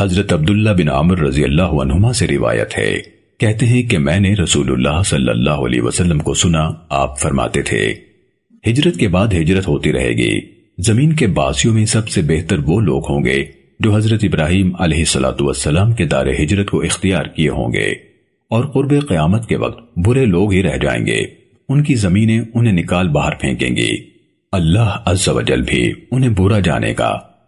حضرت عبداللہ بن عامر رضی اللہ عنہما سے روایت ہے۔ کہتے ہیں کہ میں نے رسول اللہ صلی اللہ علیہ وسلم کو سنا، آپ فرماتے تھے، ہجرت کے بعد ہجرت ہوتی رہے گی۔ زمین کے باسیوں میں سب سے بہتر وہ لوگ ہوں گے جو حضرت ابراہیم علیہ السلام کے دار ہجرت کو اختیار کیے ہوں گے۔ اور قرب قیامت کے وقت برے لوگ ہی رہ جائیں گے۔ ان کی زمینیں انہیں نکال باہر پھینکیں گی۔ اللہ بھی انہیں برا جانے کا